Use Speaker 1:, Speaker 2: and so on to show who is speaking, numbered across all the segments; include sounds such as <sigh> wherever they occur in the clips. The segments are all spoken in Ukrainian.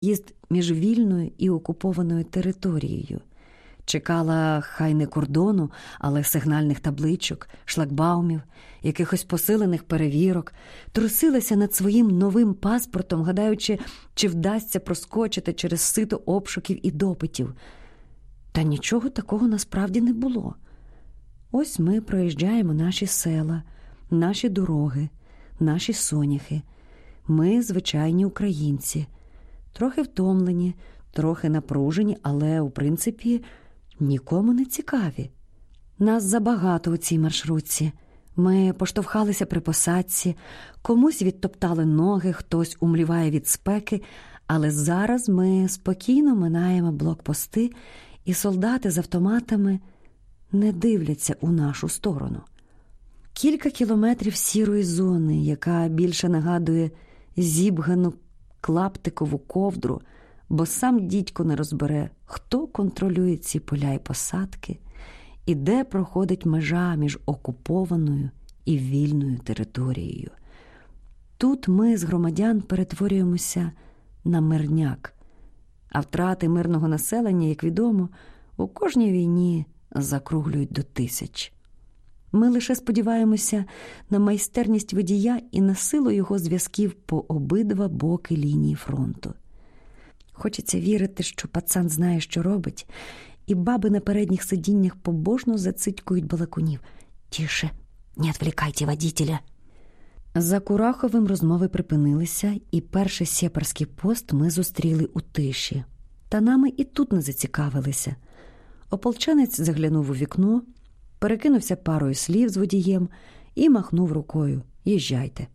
Speaker 1: їзд між вільною і окупованою територією. Чекала хай не кордону, але сигнальних табличок, шлагбаумів, якихось посилених перевірок, трусилася над своїм новим паспортом, гадаючи, чи вдасться проскочити через сито обшуків і допитів. Та нічого такого насправді не було. Ось ми проїжджаємо наші села, наші дороги, наші соняхи. Ми звичайні українці, трохи втомлені, трохи напружені, але, у принципі, нікому не цікаві. Нас забагато у цій маршрутці. Ми поштовхалися при посадці, комусь відтоптали ноги, хтось умліває від спеки, але зараз ми спокійно минаємо блокпости, і солдати з автоматами не дивляться у нашу сторону. Кілька кілометрів сірої зони, яка більше нагадує зібгану клаптикову ковдру, бо сам дідько не розбере, хто контролює ці поля й посадки, і де проходить межа між окупованою і вільною територією. Тут ми з громадян перетворюємося на мирняк, а втрати мирного населення, як відомо, у кожній війні закруглюють до тисяч. Ми лише сподіваємося на майстерність водія і на силу його зв'язків по обидва боки лінії фронту. Хочеться вірити, що пацан знає, що робить, і баби на передніх сидіннях побожно зацитькують балакунів. Тіше, не відвлікайте водителя. За Кураховим розмови припинилися, і перший сєпарський пост ми зустріли у тиші. Та нами і тут не зацікавилися. Ополченець заглянув у вікно, перекинувся парою слів з водієм і махнув рукою Їжджайте.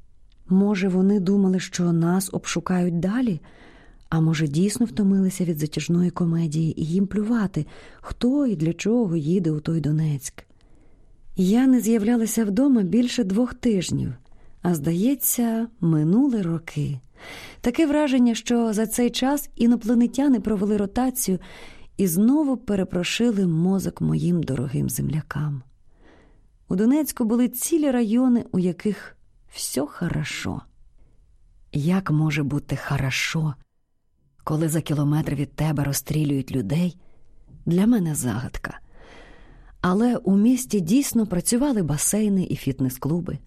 Speaker 1: Може, вони думали, що нас обшукають далі, а може, дійсно втомилися від затяжної комедії і їм плювати, хто і для чого їде у той Донецьк. Я не з'являлася вдома більше двох тижнів, а здається, минули роки. Таке враження, що за цей час інопланетяни провели ротацію і знову перепрошили мозок моїм дорогим землякам. У Донецьку були цілі райони, у яких все хорошо. Як може бути хорошо, коли за кілометр від тебе розстрілюють людей? Для мене загадка. Але у місті дійсно працювали басейни і фітнес-клуби,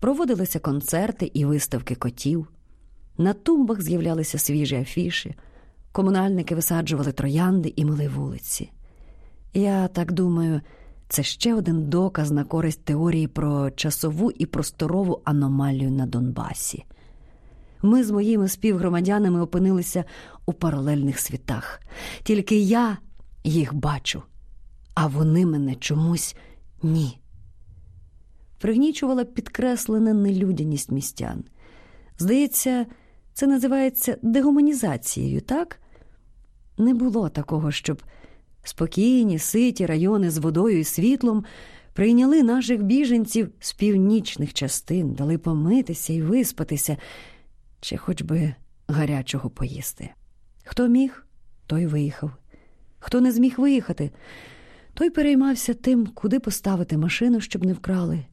Speaker 1: проводилися концерти і виставки котів, на тумбах з'являлися свіжі афіші. Комунальники висаджували троянди і мили вулиці. Я так думаю, це ще один доказ на користь теорії про часову і просторову аномалію на Донбасі. Ми з моїми співгромадянами опинилися у паралельних світах. Тільки я їх бачу, а вони мене чомусь ні. Пригнічувала підкреслена нелюдяність містян. Здається, це називається дегуманізацією, так? Не було такого, щоб спокійні, ситі райони з водою і світлом прийняли наших біженців з північних частин, дали помитися і виспатися, чи хоч би гарячого поїсти. Хто міг, той виїхав. Хто не зміг виїхати, той переймався тим, куди поставити машину, щоб не вкрали,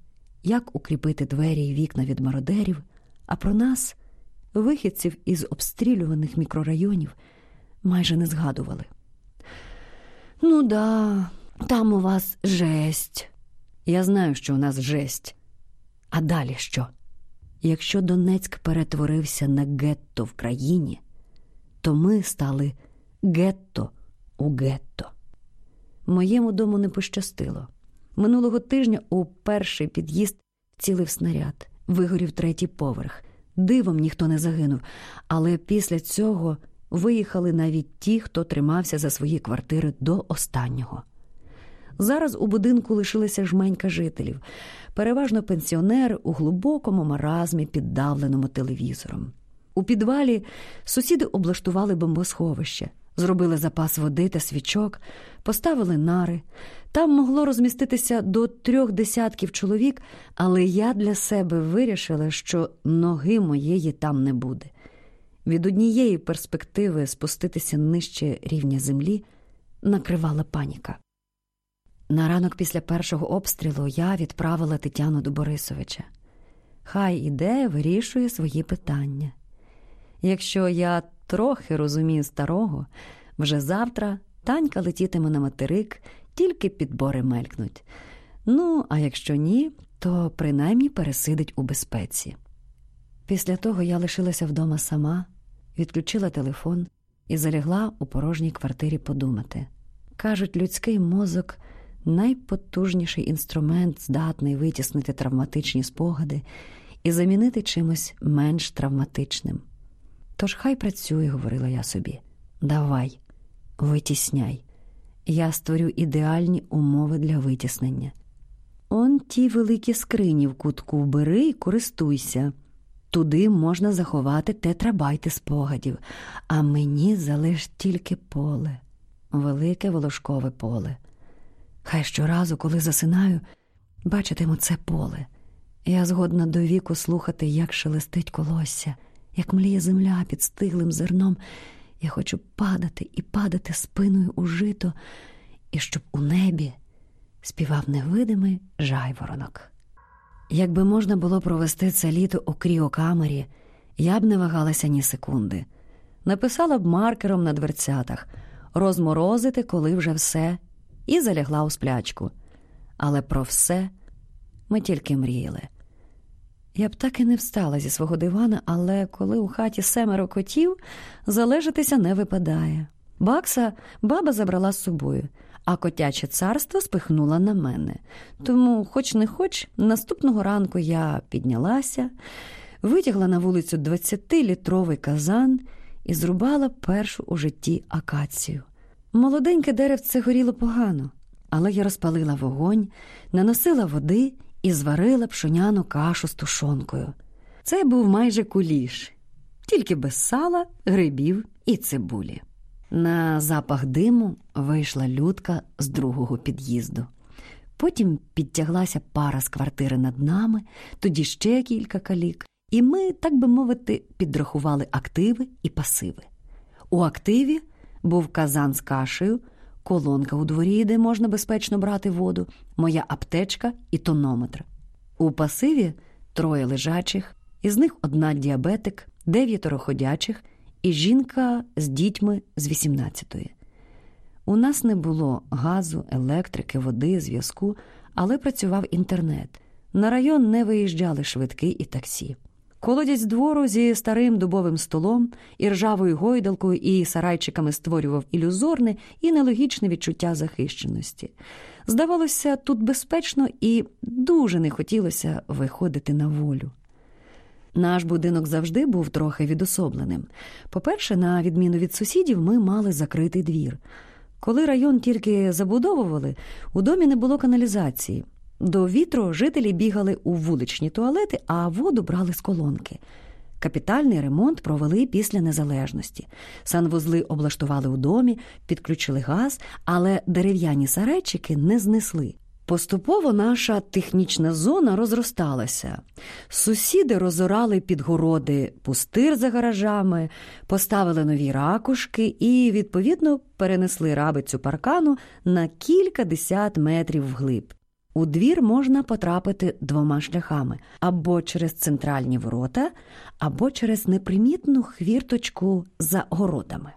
Speaker 1: як укріпити двері і вікна від мародерів, а про нас, вихідців із обстрілюваних мікрорайонів майже не згадували. Ну да, там у вас жесть. Я знаю, що у нас жесть. А далі що? Якщо Донецьк перетворився на гетто в країні, то ми стали гетто у гетто. Моєму дому не пощастило. Минулого тижня у перший під'їзд цілив снаряд, вигорів третій поверх. Дивом ніхто не загинув, але після цього виїхали навіть ті, хто тримався за свої квартири до останнього. Зараз у будинку лишилися жменька жителів, переважно пенсіонери у глибокому маразмі, піддавленому телевізором. У підвалі сусіди облаштували бомбосховище, зробили запас води та свічок, поставили нари. Там могло розміститися до трьох десятків чоловік, але я для себе вирішила, що ноги моєї там не буде. Від однієї перспективи спуститися нижче рівня землі накривала паніка. На ранок після першого обстрілу я відправила Тетяну до Борисовича. Хай іде, вирішує свої питання. Якщо я трохи розумію старого, вже завтра танька летітиме на материк, тільки підбори мелькнуть. Ну, а якщо ні, то принаймні пересидить у безпеці. Після того я лишилася вдома сама, відключила телефон і залягла у порожній квартирі подумати. Кажуть, людський мозок найпотужніший інструмент, здатний витіснити травматичні спогади і замінити чимось менш травматичним. Тож хай працює, говорила я собі. Давай, витісняй. Я створю ідеальні умови для витіснення. Он ті великі скрині в кутку бери і користуйся. Туди можна заховати тетрабайти спогадів, а мені залиш тільки поле, велике волошкове поле. Хай щоразу, коли засинаю, бачитиму це поле. Я згодна до віку слухати, як шелестить колосся, як мліє земля під стиглим зерном. Я хочу падати і падати спиною у жито, і щоб у небі співав невидимий жайворонок. Якби можна було провести це літо у кріокамері, я б не вагалася ні секунди. Написала б маркером на дверцятах розморозити, коли вже все, і залягла у сплячку. Але про все ми тільки мріяли. Я б так і не встала зі свого дивана, але коли у хаті семеро котів, залежатися не випадає. Бакса баба забрала з собою, а котяче царство спихнула на мене. Тому, хоч не хоч, наступного ранку я піднялася, витягла на вулицю 20-літровий казан і зрубала першу у житті акацію. Молоденьке деревце горіло погано, але я розпалила вогонь, наносила води і зварила пшоняну кашу з тушонкою. Це був майже куліш, тільки без сала, грибів і цибулі. На запах диму вийшла людка з другого під'їзду. Потім підтяглася пара з квартири над нами, тоді ще кілька калік, і ми, так би мовити, підрахували активи і пасиви. У активі був казан з кашею, колонка у дворі, де можна безпечно брати воду, моя аптечка і тонометр. У пасиві троє лежачих, із них одна діабетик, дев'ятеро ходячих і жінка з дітьми з 18-ї. У нас не було газу, електрики, води, зв'язку, але працював інтернет. На район не виїжджали швидки і таксі. Колодязь двору зі старим дубовим столом, і ржавою гойдалкою і сарайчиками створював ілюзорне і нелогічне відчуття захищеності. Здавалося, тут безпечно і дуже не хотілося виходити на волю. Наш будинок завжди був трохи відособленим. По-перше, на відміну від сусідів, ми мали закритий двір. Коли район тільки забудовували, у домі не було каналізації. До вітру жителі бігали у вуличні туалети, а воду брали з колонки. Капітальний ремонт провели після незалежності. Санвузли облаштували у домі, підключили газ, але дерев'яні сарайчики не знесли. Поступово наша технічна зона розросталася. Сусіди розорали підгороди пустир за гаражами, поставили нові ракушки і, відповідно, перенесли рабицю паркану на кілька десят метрів вглиб. У двір можна потрапити двома шляхами або через центральні ворота, або через непримітну хвірточку за городами.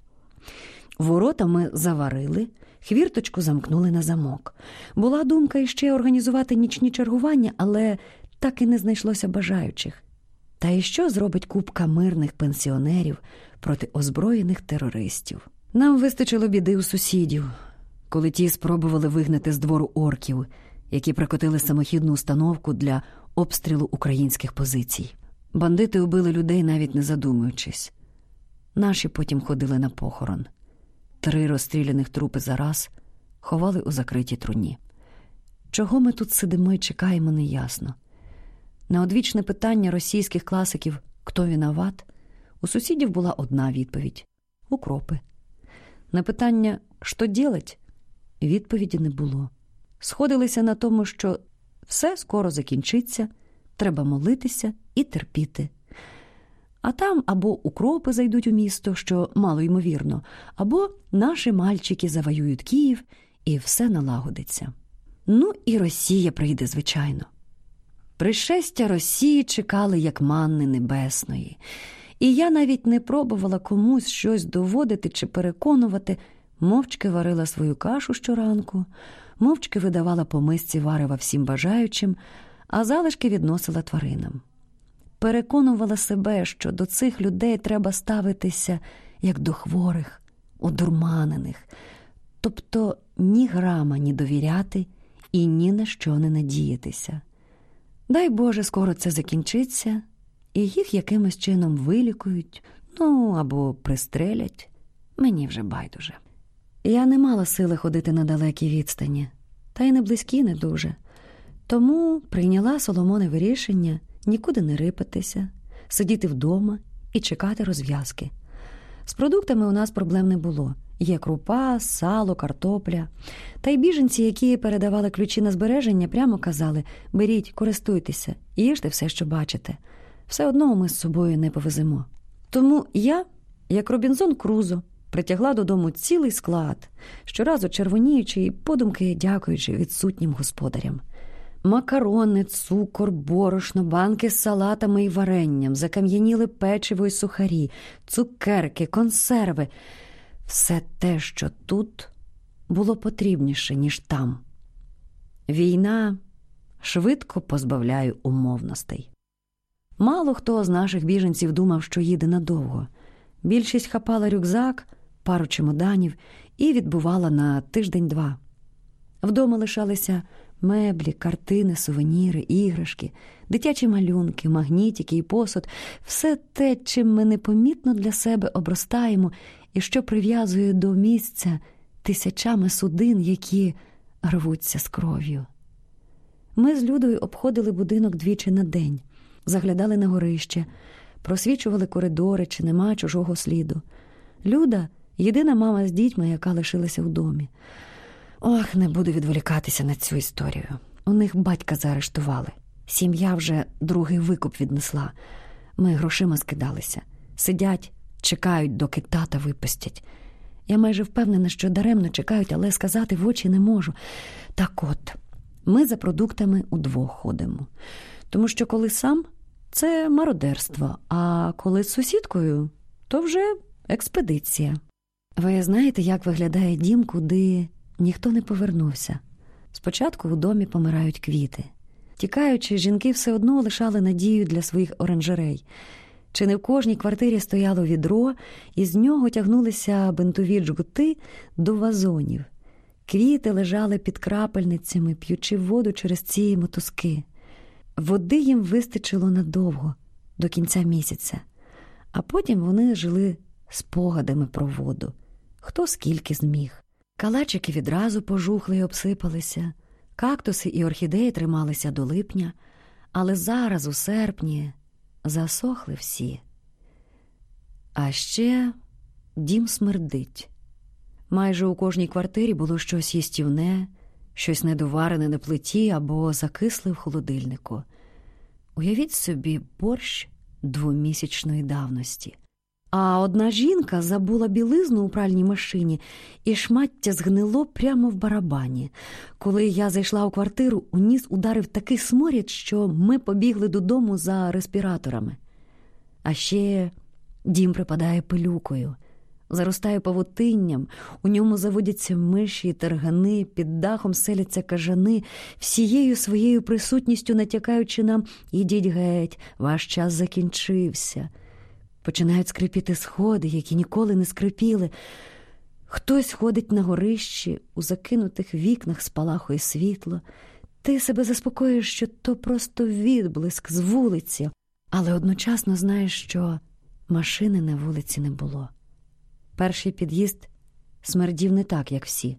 Speaker 1: Ворота ми заварили, хвірточку замкнули на замок. Була думка іще організувати нічні чергування, але так і не знайшлося бажаючих. Та і що зробить купка мирних пенсіонерів проти озброєних терористів? Нам вистачило біди у сусідів, коли ті спробували вигнати з двору орків які прикотили самохідну установку для обстрілу українських позицій. Бандити убили людей, навіть не задумуючись. Наші потім ходили на похорон. Три розстріляних трупи за раз ховали у закритій труні. Чого ми тут сидимо і чекаємо, неясно. На одвічне питання російських класиків хто виноват, у сусідів була одна відповідь укропи. На питання що ділать, відповіді не було сходилися на тому, що все скоро закінчиться, треба молитися і терпіти. А там або укропи зайдуть у місто, що мало ймовірно, або наші мальчики завоюють Київ і все налагодиться. Ну і Росія прийде, звичайно. Пришестя Росії чекали як манни небесної, І я навіть не пробувала комусь щось доводити чи переконувати, мовчки варила свою кашу щоранку, мовчки видавала по мисці варева всім бажаючим, а залишки відносила тваринам. Переконувала себе, що до цих людей треба ставитися як до хворих, одурманених, тобто ні грама ні довіряти і ні на що не надіятися. Дай Боже, скоро це закінчиться, і їх якимось чином вилікують, ну або пристрелять. Мені вже байдуже. Я не мала сили ходити на далекі відстані, та й не близькі не дуже. Тому прийняла Соломонове рішення нікуди не рипатися, сидіти вдома і чекати розв'язки. З продуктами у нас проблем не було. Є крупа, сало, картопля. Та й біженці, які передавали ключі на збереження, прямо казали беріть, користуйтеся, їжте все, що бачите. Все одно ми з собою не повеземо. Тому я, як Робінзон Крузо, притягла додому цілий склад, щоразу червоніючи і подумки дякуючи відсутнім господарям. Макарони, цукор, борошно, банки з салатами і варенням, закам'яніли печиво й сухарі, цукерки, консерви. Все те, що тут було потрібніше, ніж там. Війна швидко позбавляє умовностей. Мало хто з наших біженців думав, що їде надовго. Більшість хапала рюкзак, пару чемоданів і відбувала на тиждень-два. Вдома лишалися меблі, картини, сувеніри, іграшки, дитячі малюнки, магнітики і посуд все те, чим ми непомітно для себе обростаємо і що прив'язує до місця тисячами судин, які рвуться з кров'ю. Ми з Людою обходили будинок двічі на день, заглядали на горище, просвічували коридори, чи нема чужого сліду. Люда єдина мама з дітьми, яка лишилася в домі. Ох, не буду відволікатися на цю історію. У них батька заарештували. Сім'я вже другий викуп віднесла. Ми грошима скидалися. Сидять, чекають, доки тата випустять. Я майже впевнена, що даремно чекають, але сказати в очі не можу. Так от, ми за продуктами удвох ходимо. Тому що коли сам це мародерство, а коли з сусідкою, то вже експедиція. Ви знаєте, як виглядає дім, куди ніхто не повернувся. Спочатку у домі помирають квіти. Тікаючи, жінки все одно лишали надію для своїх оранжерей. Чи не в кожній квартирі стояло відро, і з нього тягнулися бинтові джгути до вазонів. Квіти лежали під крапельницями, п'ючи воду через ці мотузки. Води їм вистачило надовго, до кінця місяця, а потім вони жили спогадами про воду, хто скільки зміг. Калачики відразу пожухли й обсипалися, кактуси і орхідеї трималися до липня, але зараз, у серпні, засохли всі. А ще дім смердить. Майже у кожній квартирі було щось їстівне, щось недоварене на плиті або закисле в холодильнику. Уявіть собі борщ двомісячної давності. А одна жінка забула білизну у пральній машині, і шмаття згнило прямо в барабані. Коли я зайшла у квартиру, у ніс ударив такий сморід, що ми побігли додому за респіраторами. А ще дім припадає пилюкою, заростає павутинням, у ньому заводяться миші, тергани, під дахом селяться кажани, всією своєю присутністю натякаючи нам ідіть геть, ваш час закінчився. Починають скрипіти сходи, які ніколи не скрипіли. Хтось ходить на горищі, у закинутих вікнах спалахує світло. Ти себе заспокоїш, що то просто відблиск з вулиці, але одночасно знаєш, що машини на вулиці не було. Перший під'їзд смердів не так, як всі.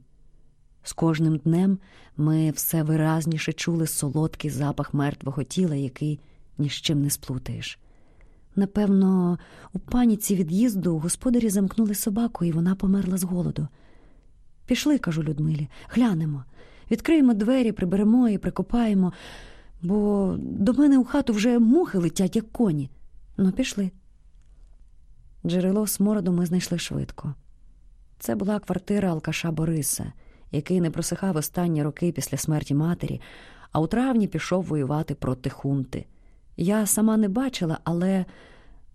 Speaker 1: З кожним днем ми все виразніше чули солодкий запах мертвого тіла, який ні з чим не сплутаєш. Напевно, у паніці від'їзду господарі замкнули собаку, і вона померла з голоду. Пішли, кажу Людмилі, глянемо, відкриємо двері, приберемо і прикопаємо, бо до мене у хату вже мухи летять, як коні. Ну, пішли. Джерело смороду ми знайшли швидко. Це була квартира Алкаша Бориса, який не просихав останні роки після смерті матері, а у травні пішов воювати проти хунти. Я сама не бачила, але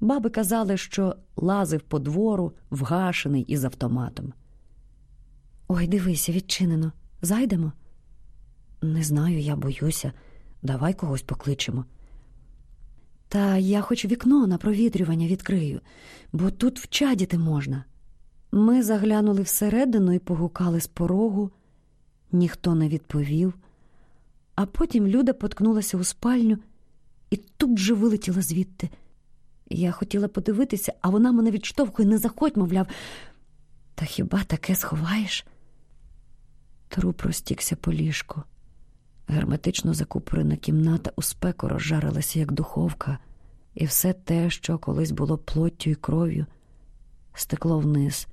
Speaker 1: Баби казали, що лазив по двору, вгашений із автоматом. Ой, дивися, відчинено. Зайдемо? Не знаю, я боюся. Давай когось покличемо. Та я хоч вікно на провітрювання відкрию, бо тут вчадіти можна. Ми заглянули всередину і погукали з порогу, ніхто не відповів, а потім Люда поткнулася у спальню і тут же вилетіла звідти. Я хотіла подивитися, а вона мене відштовхує, не заходь, мовляв. Та хіба таке сховаєш? Труп розтікся по ліжку. Герметично закупорена кімната у спеку розжарилася, як духовка, і все те, що колись було плоттю і кров'ю, стекло вниз,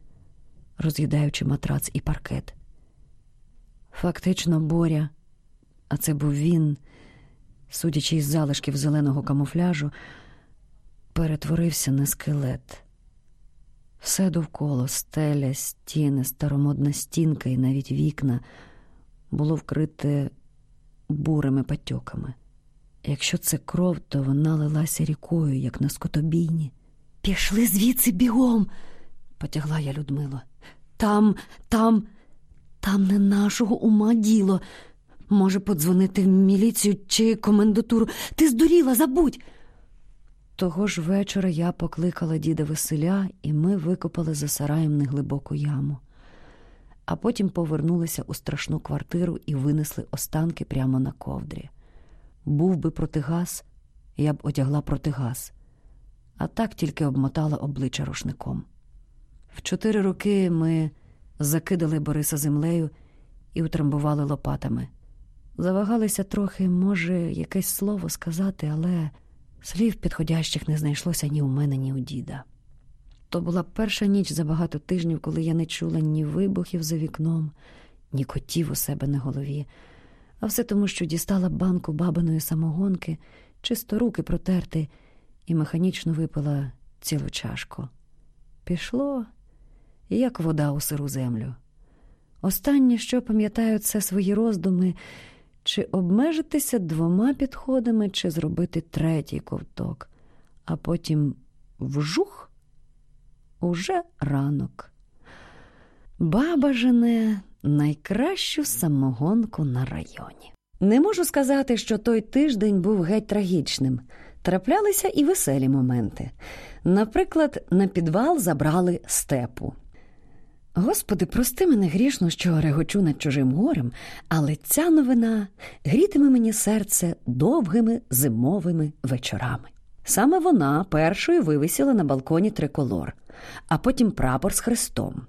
Speaker 1: роз'їдаючи матрац і паркет. Фактично, Боря, а це був він, судячи із залишків зеленого камуфляжу, перетворився на скелет. Все довкола стеля, стіни, старомодна стінка і навіть вікна було вкрите бурими патьоками. Якщо це кров, то вона лилася рікою, як на скотобійні. Пішли звідси бігом, потягла я Людмило. Там, там, там не нашого ума діло. Може, подзвонити в міліцію чи комендатуру. Ти здуріла, забудь. Того ж вечора я покликала діда Василя, і ми викопали за сараєм неглибоку яму. А потім повернулися у страшну квартиру і винесли останки прямо на ковдрі. Був би протигаз, я б одягла протигаз, а так тільки обмотала обличчя рушником. В чотири роки ми закидали Бориса землею і утрамбували лопатами. Завагалися трохи, може, якесь слово сказати, але слів підходящих не знайшлося ні у мене, ні у діда. То була перша ніч за багато тижнів, коли я не чула ні вибухів за вікном, ні котів у себе на голові, а все тому, що дістала банку бабиної самогонки, чисто руки протерти, і механічно випила цілу чашку. Пішло, як вода у сиру землю. Останнє, що пам'ятаю, це свої роздуми, чи обмежитися двома підходами, чи зробити третій ковток, а потім вжух. Уже ранок. Баба жене найкращу самогонку на районі. Не можу сказати, що той тиждень був геть трагічним. Траплялися і веселі моменти. Наприклад, на підвал забрали степу. Господи, прости мене грішно, що регочу над чужим горем, але ця новина грітиме мені серце довгими зимовими вечорами. Саме вона першою вивісила на балконі триколор, а потім прапор з хрестом.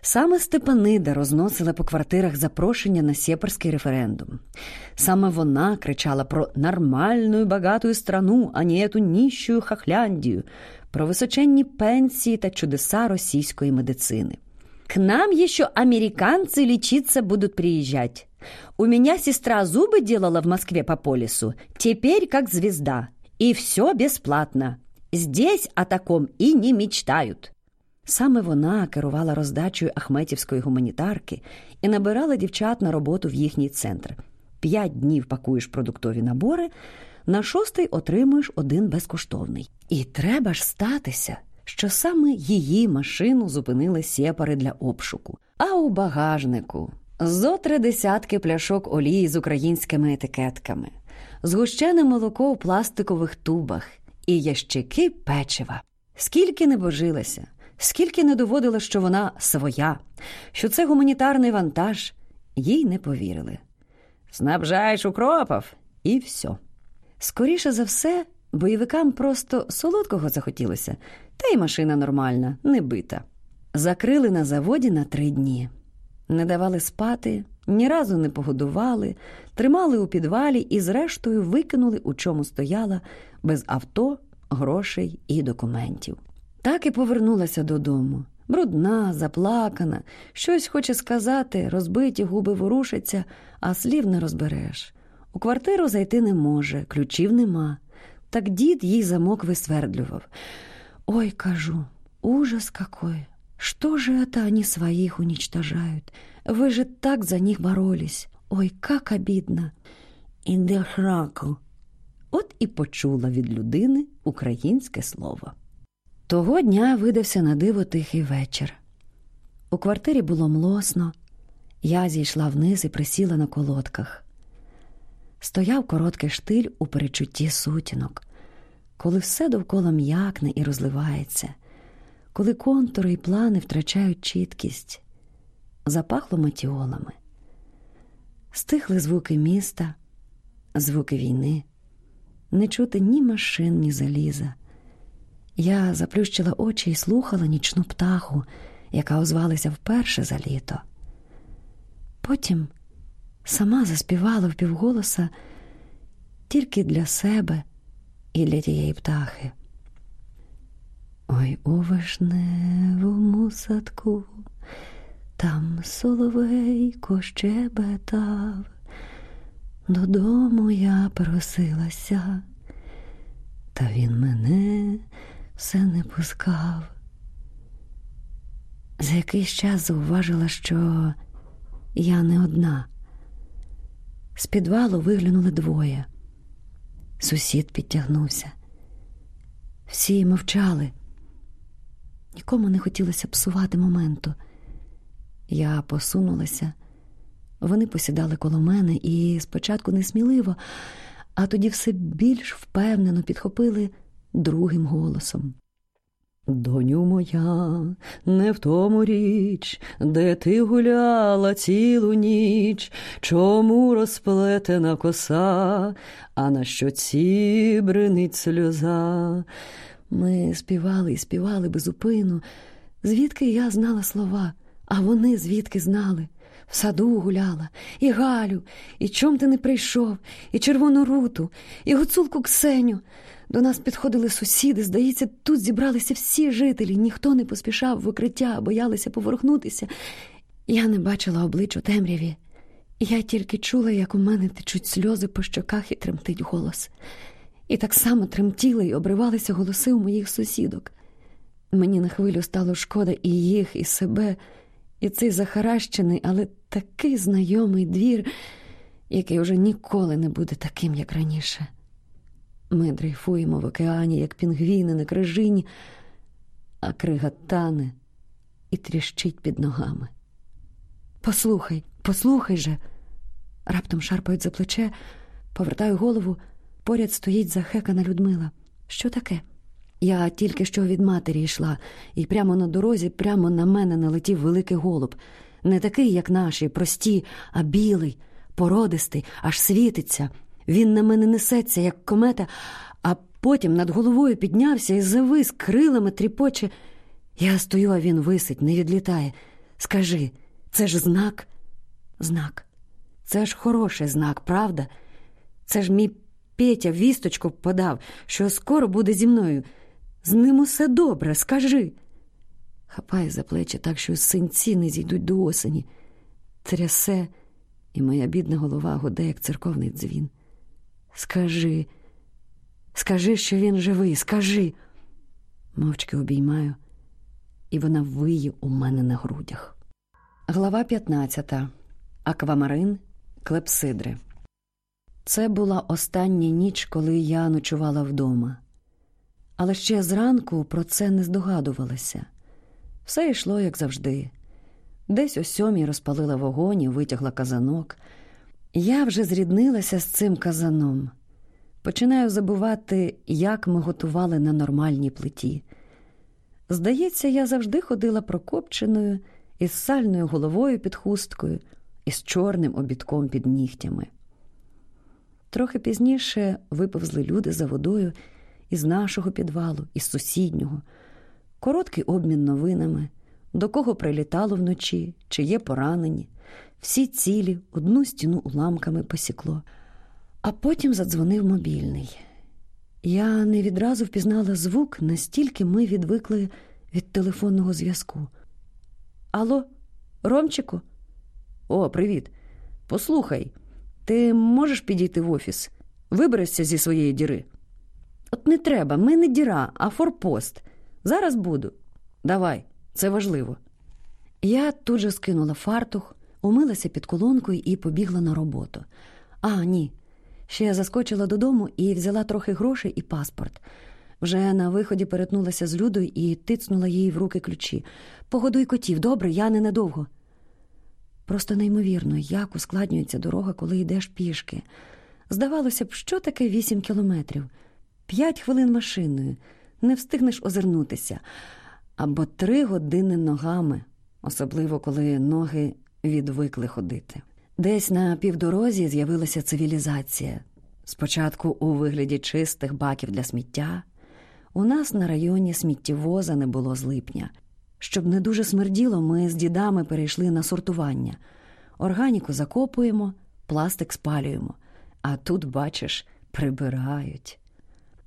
Speaker 1: Саме Степанида розносила по квартирах запрошення на сєперський референдум. Саме вона кричала про нормальну і багату страну, а не ету ніщую Хахляндію, про височенні пенсії та чудеса російської медицини. К нам еще американцы лечиться будут приезжать. У меня сестра зубы делала в Москве по полису, теперь как звезда. И все бесплатно. Здесь о таком і не мечтають. Саме вона керувала роздачею Ахметівської гуманітарки і набирала дівчат на роботу в їхній центр. П'ять днів пакуєш продуктові набори, на шостий отримуєш один безкоштовний. І треба ж статися, що саме її машину зупинили сєпари для обшуку. А у багажнику зо три десятки пляшок олії з українськими етикетками, згущене молоко у пластикових тубах і ящики печива. Скільки не божилася, скільки не доводила, що вона своя, що це гуманітарний вантаж, їй не повірили. Снабжаєш укропов і все. Скоріше за все, бойовикам просто солодкого захотілося, та й машина нормальна, не бита. Закрили на заводі на три дні, не давали спати, ні разу не погодували, тримали у підвалі і, зрештою, викинули, у чому стояла, без авто, грошей і документів. Так і повернулася додому. Брудна, заплакана, щось хоче сказати, розбиті губи ворушаться, а слів не розбереш. У квартиру зайти не може, ключів нема. Так дід їй замок висвердлював. Ой, кажу, ужас какой! Что же это они своих уничтожают? Вы же так за них боролись. Ой, как обидно. Іде храку. От і почула від людини українське слово. Того дня видався на диво тихий вечір. У квартирі було млосно, я зійшла вниз і присіла на колодках. Стояв короткий штиль у перечутті сутінок, коли все довкола м'якне і розливається, коли контури і плани втрачають чіткість, запахло матіолами, стихли звуки міста, звуки війни, не чути ні машин, ні заліза. Я заплющила очі і слухала нічну птаху, яка озвалася вперше за літо. Потім сама заспівала впівголоса тільки для себе і для тієї птахи. Ой у вишневому садку, там соловейко щебетав, додому я просилася, та він мене все не пускав. За якийсь час зауважила, що я не одна. З підвалу виглянули двоє. Сусід підтягнувся. Всі мовчали. Нікому не хотілося псувати моменту. Я посунулася, вони посідали коло мене і спочатку несміливо, а тоді все більш впевнено підхопили другим голосом. Доню моя, не в тому річ, де ти гуляла цілу ніч, чому розплетена коса, а на щоці бринить сльоза. Ми співали і співали безупину, звідки я знала слова, а вони звідки знали. В саду гуляла, і Галю, і чом ти не прийшов, і червону руту, і гуцулку Ксеню. До нас підходили сусіди, здається, тут зібралися всі жителі, ніхто не поспішав в укриття, боялися поворухнутися. Я не бачила облич у темряві. Я тільки чула, як у мене течуть сльози по щоках і тремтить голос. І так само тремтіли й обривалися голоси у моїх сусідок. Мені на хвилю стало шкода і їх, і себе, і цей захаращений, але такий знайомий двір, який уже ніколи не буде таким, як раніше. Ми дрейфуємо в океані, як пінгвіни на крижині, а крига тане і тріщить під ногами. Послухай, послухай же, раптом шарпають за плече, повертаю голову, поряд стоїть захекана Людмила. Що таке? Я тільки що від матері йшла, і прямо на дорозі, прямо на мене налетів великий голуб. Не такий, як наші, прості, а білий, породистий, аж світиться. Він на мене несеться, як комета, а потім над головою піднявся і завис крилами тріпоче. Я стою, а він висить, не відлітає. Скажи, це ж знак? Знак. Це ж хороший знак, правда? Це ж мій Петя вісточку подав, що скоро буде зі мною. З ним усе добре, скажи. Хапає за плечі так, що синці не зійдуть до осені. Трясе, і моя бідна голова гуде, як церковний дзвін. Скажи, скажи, що він живий, скажи. Мовчки обіймаю, і вона виє у мене на грудях. Глава 15. Аквамарин Клепсидри. Це була остання ніч, коли я ночувала вдома. Але ще зранку про це не здогадувалася. Все йшло, як завжди. Десь о сьомій розпалила вогонь і витягла казанок. Я вже зріднилася з цим казаном. Починаю забувати, як ми готували на нормальній плиті. Здається, я завжди ходила прокопченою, із сальною головою під хусткою, і з чорним обідком під нігтями. Трохи пізніше виповзли люди за водою із нашого підвалу, із сусіднього, короткий обмін новинами, до кого прилітало вночі, чи є поранені, всі цілі, одну стіну уламками посікло. А потім задзвонив мобільний. Я не відразу впізнала звук, настільки ми відвикли від телефонного зв'язку. Алло, Ромчику? О, привіт. Послухай, ти можеш підійти в офіс? Виберешся зі своєї діри. От не треба, ми не діра, а форпост. Зараз буду. Давай, це важливо. Я тут же скинула фартух, умилася під колонкою і побігла на роботу. А, ні. Ще я заскочила додому і взяла трохи грошей і паспорт. Вже на виході перетнулася з Людою і тицнула їй в руки ключі. Погодуй котів, добре, я ненадовго. Просто неймовірно, як ускладнюється дорога, коли йдеш пішки. Здавалося б, що таке вісім кілометрів? П'ять хвилин машиною, не встигнеш озирнутися, або три години ногами, особливо коли ноги відвикли ходити. Десь на півдорозі з'явилася цивілізація. Спочатку у вигляді чистих баків для сміття. У нас на районі сміттєвоза не було з липня. Щоб не дуже смерділо, ми з дідами перейшли на сортування. Органіку закопуємо, пластик спалюємо, а тут, бачиш, прибирають.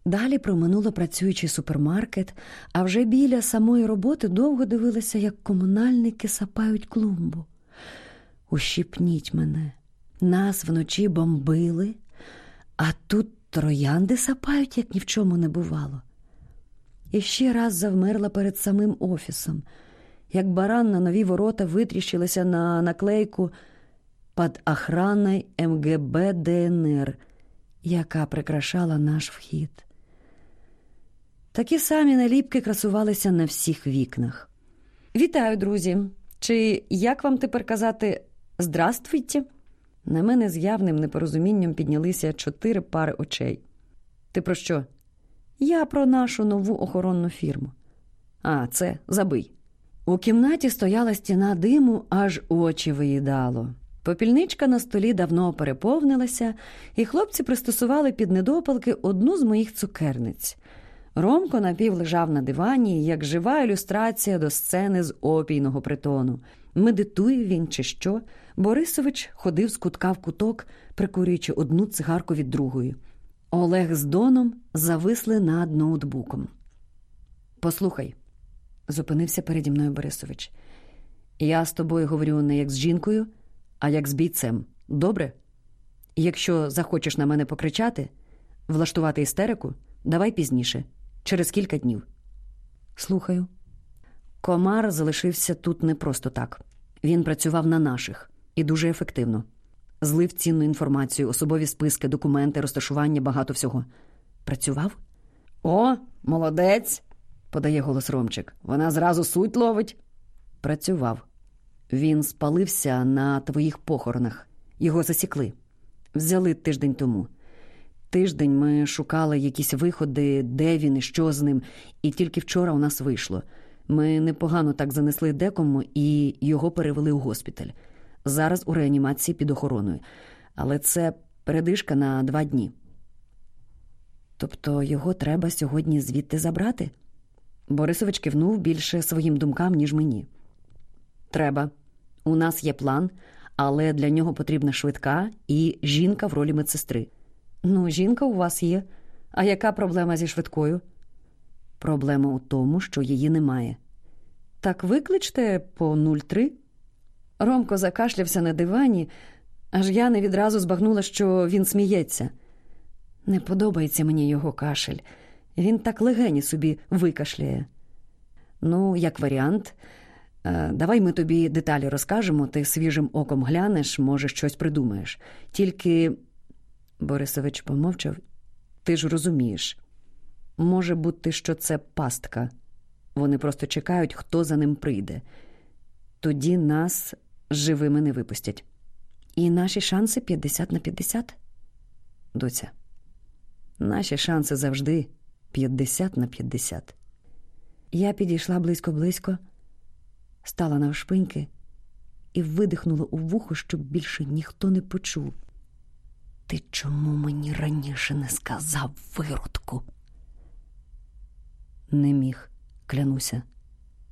Speaker 1: Далі проминуло працюючий супермаркет, а вже біля самої роботи довго дивилися, як комунальники сапають клумбу. Ущипніть мене, нас вночі бомбили, а тут троянди сапають, як ні в чому не бувало. І ще раз завмерла перед самим офісом, як баран на нові ворота витріщилася на наклейку під охраною МГБ ДНР, яка прикрашала наш вхід. Такі самі наліпки красувалися на всіх вікнах. Вітаю, друзі! Чи як вам тепер казати Здравствуйте? На мене з явним непорозумінням піднялися чотири пари очей. Ти про що? Я про нашу нову охоронну фірму. А, це забий. У кімнаті стояла стіна диму, аж очі виїдало. Попільничка на столі давно переповнилася, і хлопці пристосували під недопалки одну з моїх цукерниць. Ромко напів лежав на дивані, як жива ілюстрація до сцени з опійного притону. Медитує він чи що. Борисович ходив з кутка в куток, прикурюючи одну цигарку від другої. Олег з Доном зависли над ноутбуком. Послухай, зупинився переді мною Борисович. Я з тобою говорю не як з жінкою, а як з бійцем. Добре? Якщо захочеш на мене покричати, влаштувати істерику, давай пізніше, через кілька днів. Слухаю. Комар залишився тут не просто так. Він працював на наших і дуже ефективно. Злив цінну інформацію, особові списки, документи, розташування, багато всього. Працював? О, молодець, подає голос Ромчик. Вона зразу суть ловить. Працював. Він спалився на твоїх похоронах. Його засікли. Взяли тиждень тому. Тиждень ми шукали якісь виходи, де він і що з ним, і тільки вчора у нас вийшло. Ми непогано так занесли декому і його перевели у госпіталь. Зараз у реанімації під охороною. Але це передишка на два дні. Тобто його треба сьогодні звідти забрати? Борисович кивнув більше своїм думкам, ніж мені. Треба. У нас є план, але для нього потрібна швидка і жінка в ролі медсестри. Ну, жінка у вас є. А яка проблема зі швидкою? Проблема у тому, що її немає. Так викличте по 03. Ромко закашлявся на дивані, аж я не відразу збагнула, що він сміється. Не подобається мені його кашель. Він так легені собі викашляє. Ну, як варіант, е, давай ми тобі деталі розкажемо, ти свіжим оком глянеш, може, щось придумаєш. Тільки, Борисович помовчав, ти ж розумієш, може бути, що це пастка. Вони просто чекають, хто за ним прийде. Тоді нас живими не випустять. І наші шанси 50 на 50? Доця, наші шанси завжди 50 на 50. Я підійшла близько-близько, стала навшпиньки і видихнула у вухо, щоб більше ніхто не почув. Ти чому мені раніше не сказав виродку? Не міг, клянуся,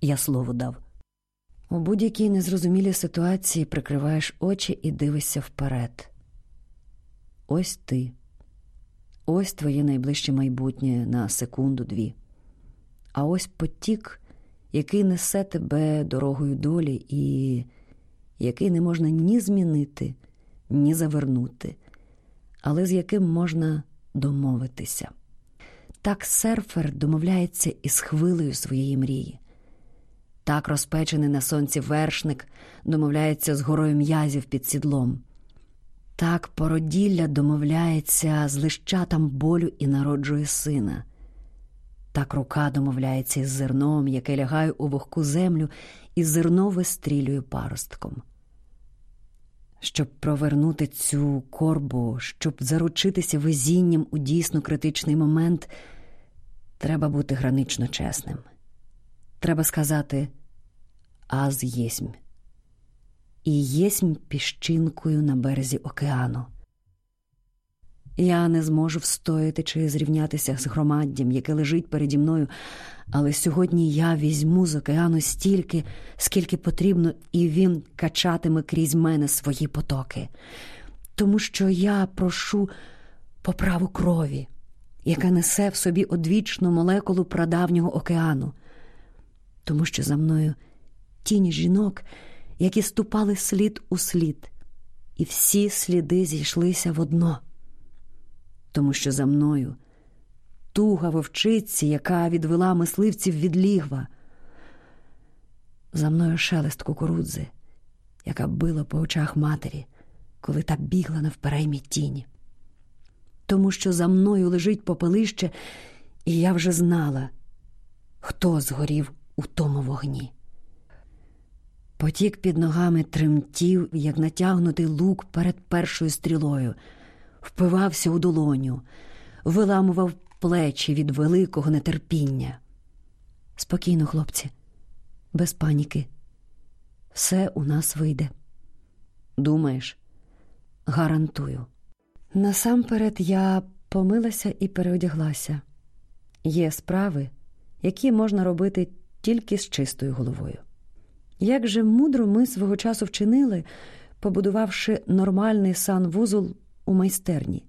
Speaker 1: я слово дав. У будь-якій незрозумілій ситуації прикриваєш очі і дивишся вперед. Ось ти, ось твоє найближче майбутнє на секунду-дві. А ось потік, який несе тебе дорогою долі, і який не можна ні змінити, ні завернути, але з яким можна домовитися. Так серфер домовляється із хвилею своєї мрії. Так розпечений на сонці вершник домовляється з горою м'язів під сідлом. Так породілля домовляється з лищатам болю і народжує сина. Так рука домовляється із зерном, яке лягає у вогку землю, і зерно вистрілює паростком. Щоб провернути цю корбу, щоб заручитися везінням у дійсно критичний момент, треба бути гранично чесним. Треба сказати аз єсмь. І єсмь піщинкою на березі океану. Я не зможу встояти чи зрівнятися з громаддям, яке лежить переді мною, але сьогодні я візьму з океану стільки, скільки потрібно, і він качатиме крізь мене свої потоки, тому що я прошу поправу крові, яка несе в собі одвічну молекулу прадавнього океану, тому що за мною тіні жінок, які ступали слід у слід, і всі сліди зійшлися в одно тому що за мною туга вовчиці, яка відвела мисливців від лігва. За мною шелест кукурудзи, яка била по очах матері, коли та бігла навпереймі тіні. Тому що за мною лежить попелище, і я вже знала, хто згорів у тому вогні. Потік під ногами тремтів, як натягнутий лук перед першою стрілою впивався у долоню, виламував плечі від великого нетерпіння. Спокійно, хлопці, без паніки. Все у нас вийде. Думаєш, гарантую. Насамперед я помилася і переодяглася. Є справи, які можна робити тільки з чистою головою. Як же мудро ми свого часу вчинили, побудувавши нормальний санвузол у майстерні.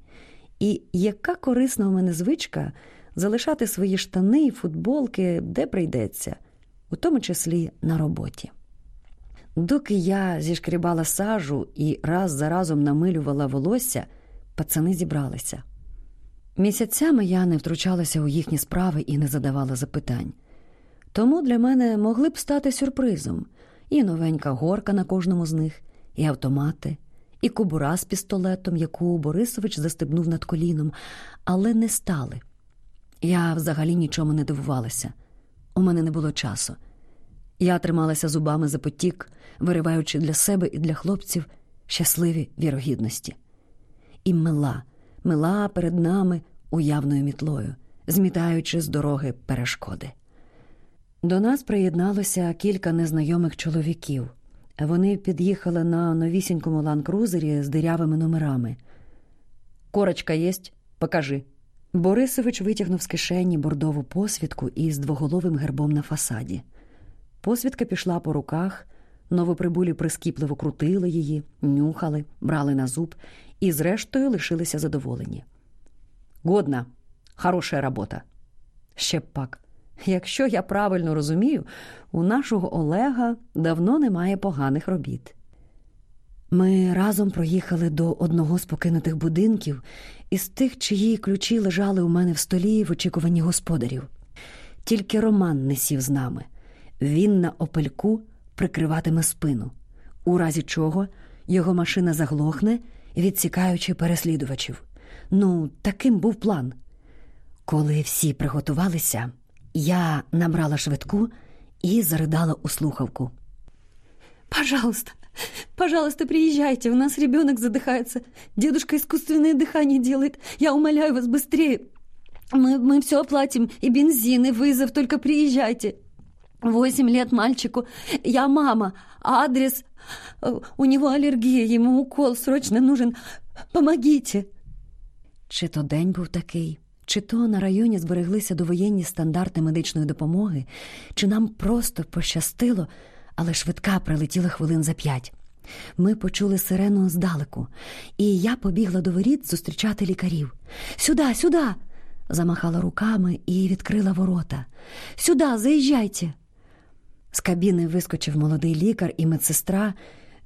Speaker 1: І яка корисна у мене звичка залишати свої штани і футболки, де прийдеться, у тому числі на роботі. Доки я зішкрібала сажу і раз за разом намилювала волосся, пацани зібралися. Місяцями я не втручалася у їхні справи і не задавала запитань. Тому для мене могли б стати сюрпризом і новенька горка на кожному з них, і автомати, і кобура з пістолетом, яку Борисович застебнув над коліном, але не стали. Я взагалі нічому не дивувалася. У мене не було часу. Я трималася зубами за потік, вириваючи для себе і для хлопців щасливі вірогідності. І мила, мила перед нами уявною мітлою, змітаючи з дороги перешкоди. До нас приєдналося кілька незнайомих чоловіків. Вони під'їхали на новісінькому ланкрузері з дирявими номерами. Корочка єсть, покажи. Борисович витягнув з кишені бордову посвідку із двоголовим гербом на фасаді. Посвідка пішла по руках, новоприбулі прискіпливо крутили її, нюхали, брали на зуб і, зрештою, лишилися задоволені. Годна, хороша робота. Ще пак. Якщо я правильно розумію, у нашого Олега давно немає поганих робіт. Ми разом проїхали до одного з покинутих будинків із тих, чиї ключі лежали у мене в столі в очікуванні господарів. Тільки Роман не сів з нами. Він на опельку прикриватиме спину, у разі чого його машина заглохне, відсікаючи переслідувачів. Ну, таким був план. Коли всі приготувалися, я набрала швидку и зарыдала у слухавку.
Speaker 2: «Пожалуйста, пожалуйста, приезжайте, у нас ребенок задыхается. Дедушка искусственное дыхание делает. Я умоляю вас быстрее. Мы, мы все оплатим, и бензин, и вызов, только приезжайте. Восемь лет мальчику. Я мама. Адрес. У него аллергия, ему укол срочно нужен. Помогите».
Speaker 1: Чи то день був такий? Чи то на районі збереглися довоєнні стандарти медичної допомоги, чи нам просто пощастило, але швидка прилетіла хвилин за п'ять. Ми почули сирену здалеку, і я побігла до воріт зустрічати лікарів. Сюди, сюди. замахала руками і відкрила ворота. Сюди, заїжджайте. З кабіни вискочив молодий лікар і медсестра,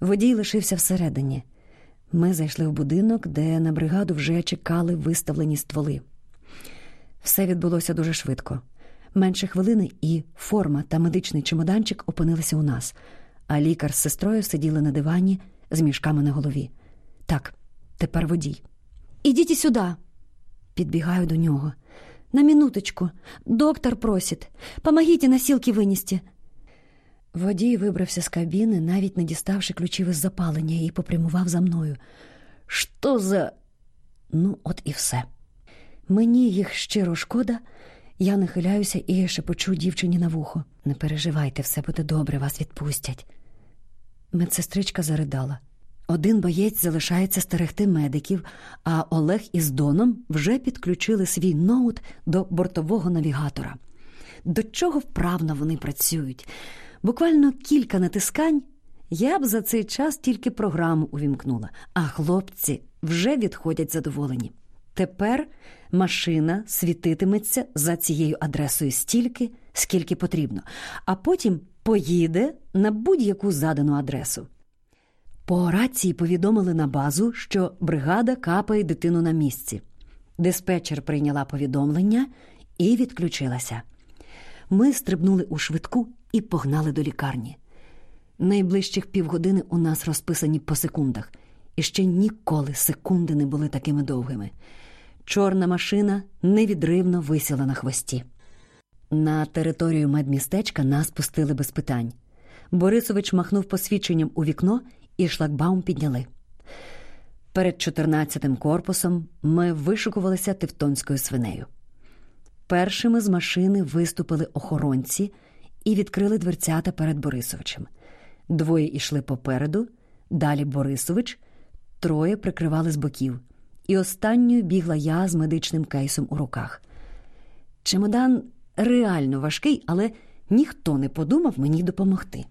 Speaker 1: водій лишився всередині. Ми зайшли в будинок, де на бригаду вже чекали виставлені стволи. Все відбулося дуже швидко. Менше хвилини, і форма та медичний чемоданчик опинилися у нас, а лікар з сестрою сиділи на дивані з мішками на голові. Так, тепер водій.
Speaker 2: Ідіть сюди.
Speaker 1: Підбігаю до нього.
Speaker 2: на минуточку. Доктор просит. Помогите носилки вынести».
Speaker 1: Водій вибрався з кабіни, навіть не діставши ключів із запалення, і попрямував за мною. Що за. Ну, от і все. Мені їх щиро шкода, я нахиляюся і шепочу дівчині на вухо. Не переживайте, все буде добре, вас відпустять. Медсестричка заридала. Один боєць залишається стерегти медиків, а Олег із Доном вже підключили свій ноут до бортового навігатора. До чого вправно вони працюють? Буквально кілька натискань. Я б за цей час тільки програму увімкнула, а хлопці вже відходять задоволені. Тепер машина світитиметься за цією адресою стільки, скільки потрібно, а потім поїде на будь-яку задану адресу. По рації повідомили на базу, що бригада капає дитину на місці. Диспетчер прийняла повідомлення і відключилася. Ми стрибнули у швидку і погнали до лікарні. Найближчих півгодини у нас розписані по секундах, і ще ніколи секунди не були такими довгими. Чорна машина невідривно висіла на хвості. На територію медмістечка нас пустили без питань. Борисович махнув посвідченням у вікно, і шлагбаум підняли. Перед 14-тим корпусом ми вишукувалися тевтонською свинею. Першими з машини виступили охоронці і відкрили дверцята перед Борисовичем. Двоє йшли попереду, далі Борисович, троє прикривали з боків, і останньою бігла я з медичним кейсом у руках. Чемодан реально важкий, але ніхто не подумав мені допомогти.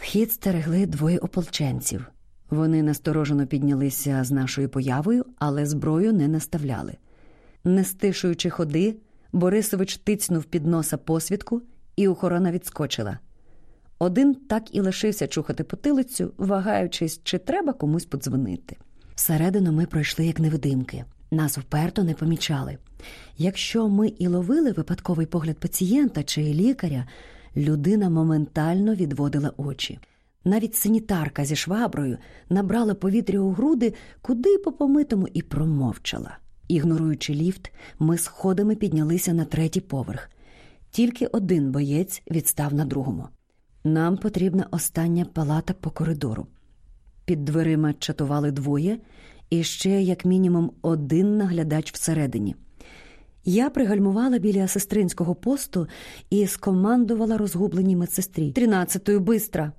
Speaker 1: Вхід стерегли двоє ополченців. Вони насторожено піднялися з нашою появою, але зброю не наставляли. Не стишуючи ходи, Борисович тицнув під носа посвідку, і охорона відскочила. Один так і лишився чухати потилицю, вагаючись, чи треба комусь подзвонити. Всередину ми пройшли як невидимки. Нас вперто не помічали. Якщо ми і ловили випадковий погляд пацієнта чи лікаря, людина моментально відводила очі. Навіть санітарка зі шваброю набрала повітря у груди, куди по помитому і промовчала. Ігноруючи ліфт, ми сходами піднялися на третій поверх. Тільки один боєць відстав на другому. Нам потрібна остання палата по коридору. Під дверима чатували двоє, і ще, як мінімум, один наглядач всередині. Я пригальмувала біля сестринського посту і скомандувала розгубленій медсестрі тринадцятою бистра.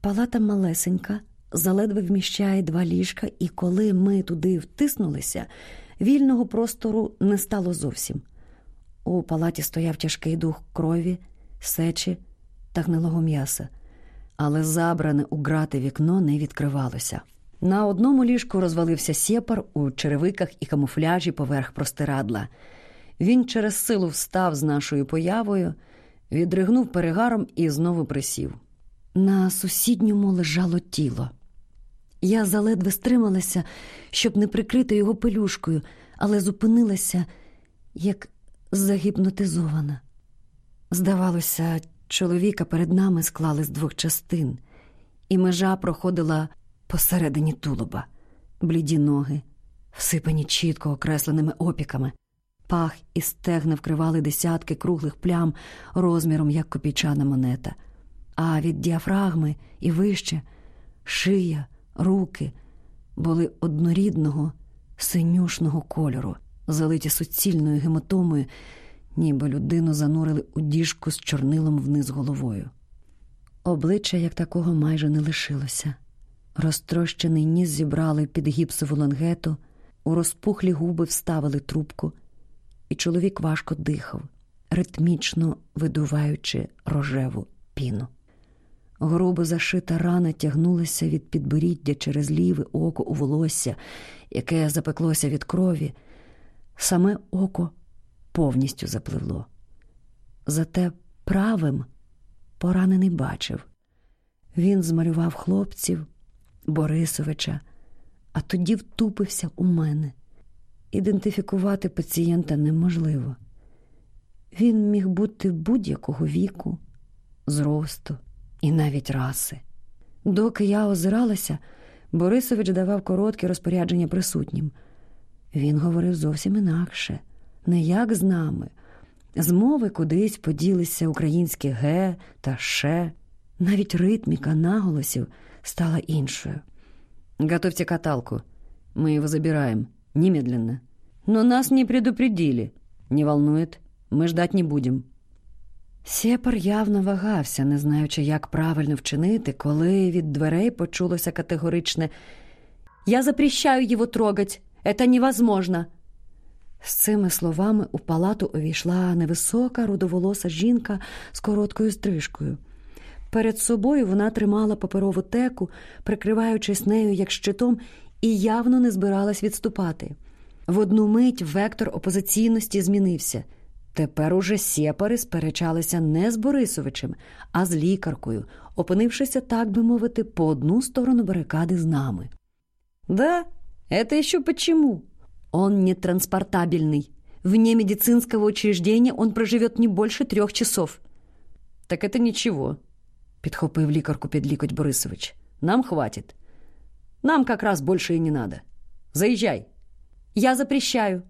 Speaker 1: Палата малесенька, заледве вміщає два ліжка, і коли ми туди втиснулися, вільного простору не стало зовсім. У палаті стояв тяжкий дух крові, сечі та гнилого м'яса, але забране у грати вікно не відкривалося. На одному ліжку розвалився сєпар у черевиках і камуфляжі поверх простирадла. Він через силу встав з нашою появою, відригнув перегаром і знову присів. На сусідньому лежало тіло. Я заледве стрималася, щоб не прикрити його пелюшкою, але зупинилася, як загіпнотизована. Здавалося, чоловіка перед нами склали з двох частин, і межа проходила посередині тулуба, бліді ноги, всипані чітко окресленими опіками. Пах і стегна вкривали десятки круглих плям розміром, як копійчана монета, а від діафрагми і вище шия, руки були однорідного синюшного кольору, залиті суцільною гематомою, ніби людину занурили у діжку з чорнилом вниз головою. Обличчя як такого майже не лишилося. Розтрощений ніс зібрали під гіпсову лангету, у розпухлі губи вставили трубку, і чоловік важко дихав, ритмічно видуваючи рожеву піну. Грубо зашита рана тягнулася від підборіддя через ліве око у волосся, яке запеклося від крові. Саме око повністю запливло. Зате правим поранений бачив. Він змалював хлопців, Борисовича, а тоді втупився у мене. Ідентифікувати пацієнта неможливо. Він міг бути будь-якого віку, зросту і навіть раси. Доки я озиралася, Борисович давав короткі розпорядження присутнім. Він говорив зовсім інакше, не як з нами. З мови кудись поділися українські ге та ше, навіть ритміка наголосів стала іншою. Готовьте каталку. Мы его забираем. Немедленно. Но нас не предупредили. Не волнует. Ми ждать не будем. Сєпар явно вагався, не знаючи, як правильно вчинити, коли від дверей почулося категоричне
Speaker 2: Я запрещаю его трогать. Это невозможно.
Speaker 1: З цими словами у палату увійшла невисока рудоволоса жінка з короткою стрижкою. Перед собою вона тримала паперову теку, прикриваючись нею як щитом, і явно не збиралась відступати. В одну мить вектор опозиційності змінився. Тепер уже сєпари сперечалися не з Борисовичем, а з лікаркою, опинившися, так би мовити, по одну сторону барикади з нами.
Speaker 2: Да, это еще почему? Он нетранспортабельный. Вне медицинского учреждения он проживет не больше трех часов.
Speaker 1: Так это ничего, підхопив лікарку під лікоть Борисович. Нам хватит. Нам как раз больше и не надо. Заезжай.
Speaker 2: Я запрещаю.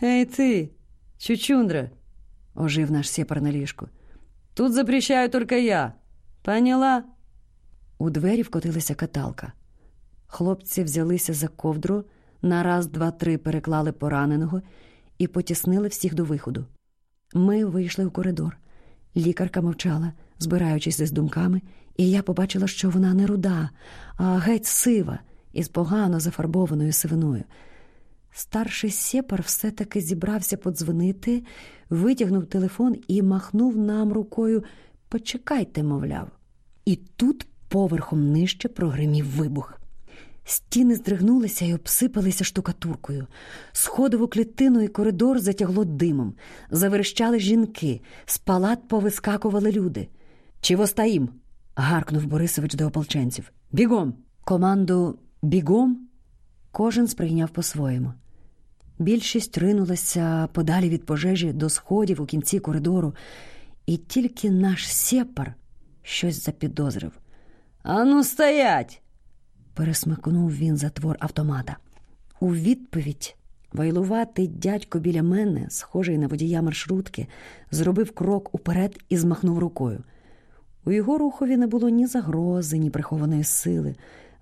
Speaker 1: Эй ты, чучундра, ожив наш сепар на ліжку. Тут запрещаю только я. Поняла? У двері вкотилася каталка. Хлопці взялися за ковдру, На раз, два, три переклали пораненого і потіснили всіх до виходу. Ми вийшли в коридор. Лікарка мовчала, збираючись з думками, і я побачила, що вона не руда, а геть сива із погано зафарбованою сивиною. Старший сєпар все-таки зібрався подзвонити, витягнув телефон і махнув нам рукою Почекайте, мовляв. І тут поверхом нижче прогримів вибух. Стіни здригнулися і обсипалися штукатуркою. Сходову клітину і коридор затягло димом, заверещали жінки, з палат повискакували люди. Чого стоїм? гаркнув Борисович до ополченців. Бігом! Команду бігом кожен сприйняв по-своєму. Більшість ринулася подалі від пожежі до сходів у кінці коридору, і тільки наш сепар щось запідозрив. Ану, стоять! Пересмикнув він затвор автомата. У відповідь вайлуватий дядько біля мене, схожий на водія маршрутки, зробив крок уперед і змахнув рукою. У його рухові не було ні загрози, ні прихованої сили.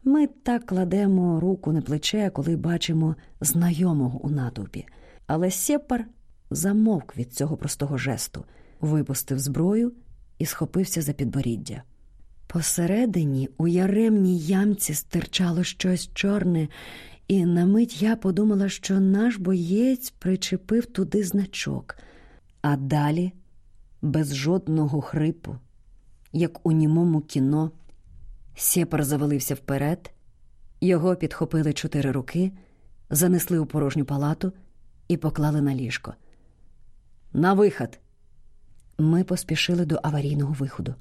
Speaker 1: Ми так кладемо руку на плече, коли бачимо знайомого у натовпі. Але Сєпар замовк від цього простого жесту, випустив зброю і схопився за підборіддя. Посередині у яремній ямці стирчало щось чорне, і на мить я подумала, що наш боєць причепив туди значок, а далі, без жодного хрипу, як у німому кіно, сєпар завалився вперед, його підхопили чотири руки, занесли у порожню палату і поклали на ліжко. На виход! Ми поспішили до аварійного виходу.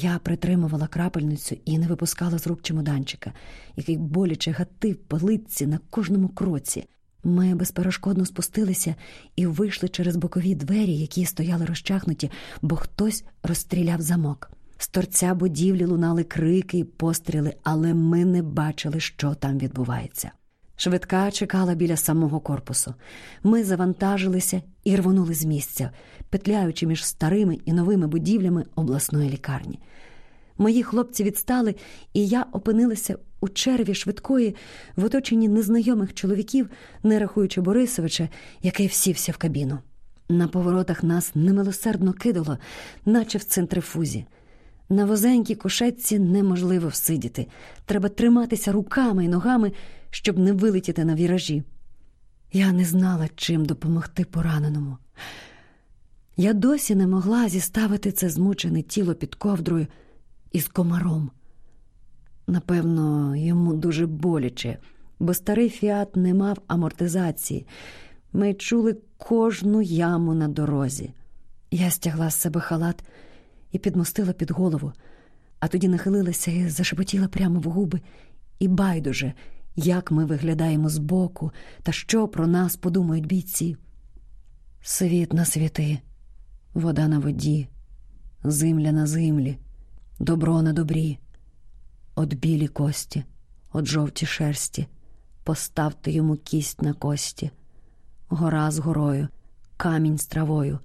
Speaker 1: Я притримувала крапельницю і не випускала з рук чемоданчика, який боляче гатив по лиці на кожному кроці. Ми безперешкодно спустилися і вийшли через бокові двері, які стояли розчахнуті, бо хтось розстріляв замок. З торця будівлі лунали крики і постріли, але ми не бачили, що там відбувається. Швидка чекала біля самого корпусу. Ми завантажилися і рвонули з місця, петляючи між старими і новими будівлями обласної лікарні. Мої хлопці відстали, і я опинилася у черві швидкої в оточенні незнайомих чоловіків, не рахуючи Борисовича, який всівся в кабіну. На поворотах нас немилосердно кидало, наче в центрифузі. На возенькій кушетці неможливо всидіти. Треба триматися руками і ногами, щоб не вилетіти на віражі. Я не знала, чим допомогти пораненому. Я досі не могла зіставити це змучене тіло під ковдрою із комаром. Напевно, йому дуже боляче, бо старий фіат не мав амортизації. Ми чули кожну яму на дорозі. Я стягла з себе халат і підмостила під голову, а тоді нахилилася і зашепотіла прямо в губи, і байдуже, як ми виглядаємо збоку та що про нас подумають бійці. Світ на світи, вода на воді, земля на землі, добро на добрі, от білі кості, от жовті шерсті, поставте йому кість на кості, гора з горою, камінь з травою,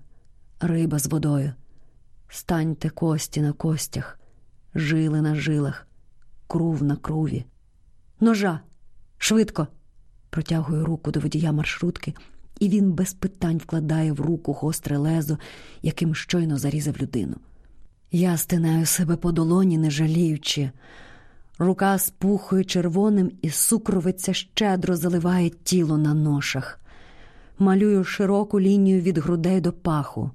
Speaker 1: риба з водою. Станьте кості на костях, жили на жилах, крув на круві. Ножа, швидко. Протягую руку до водія маршрутки, і він без питань вкладає в руку гостре лезо, яким щойно зарізав людину. Я стинаю себе по долоні, не жаліючи. Рука спухою червоним і сукровиця щедро заливає тіло на ношах. Малюю широку лінію від грудей до паху.